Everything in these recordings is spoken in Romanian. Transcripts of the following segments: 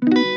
you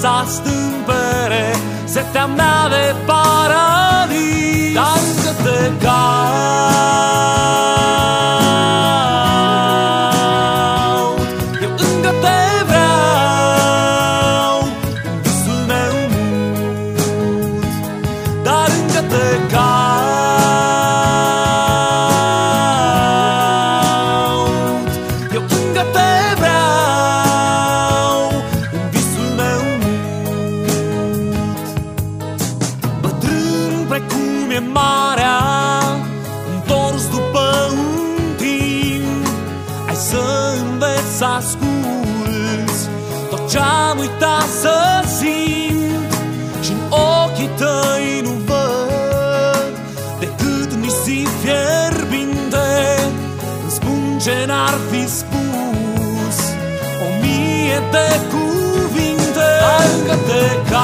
Pustiul o să stâmpere Setea mea de paradis. Dar încă te caut Eu încă te vreau în visul meu mut Dar încă te caut precum e marea Întors după un timp. Ai să înveți să asculți Tot ce-am uitat să simt. Și în ochii tăi nu văd Decât nisip fierbinte. Îmi spun ce n-ar fi spus O mie de cuvinte. Dar încă te caut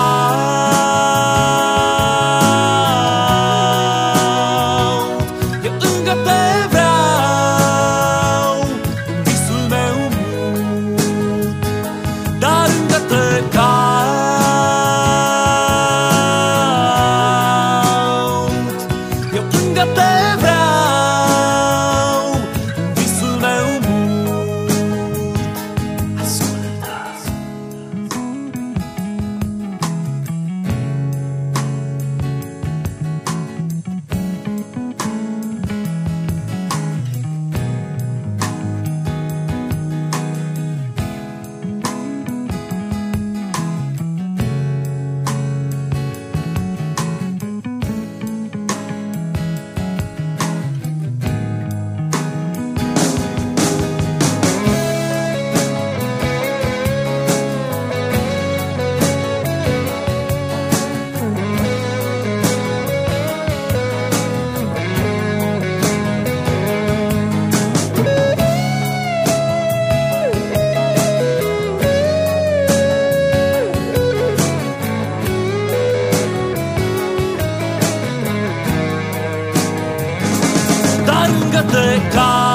ainda tem. got the car.